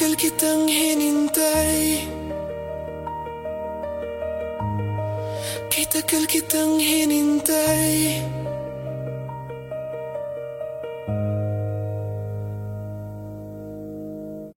Kay tagal kitang hinintay. Kay tagal kitang hinintay.